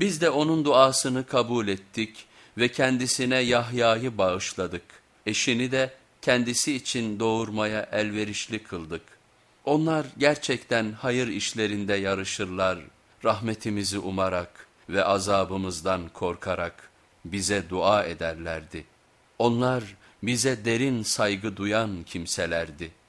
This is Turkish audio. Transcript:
Biz de onun duasını kabul ettik ve kendisine Yahya'yı bağışladık. Eşini de kendisi için doğurmaya elverişli kıldık. Onlar gerçekten hayır işlerinde yarışırlar, rahmetimizi umarak ve azabımızdan korkarak bize dua ederlerdi. Onlar bize derin saygı duyan kimselerdi.''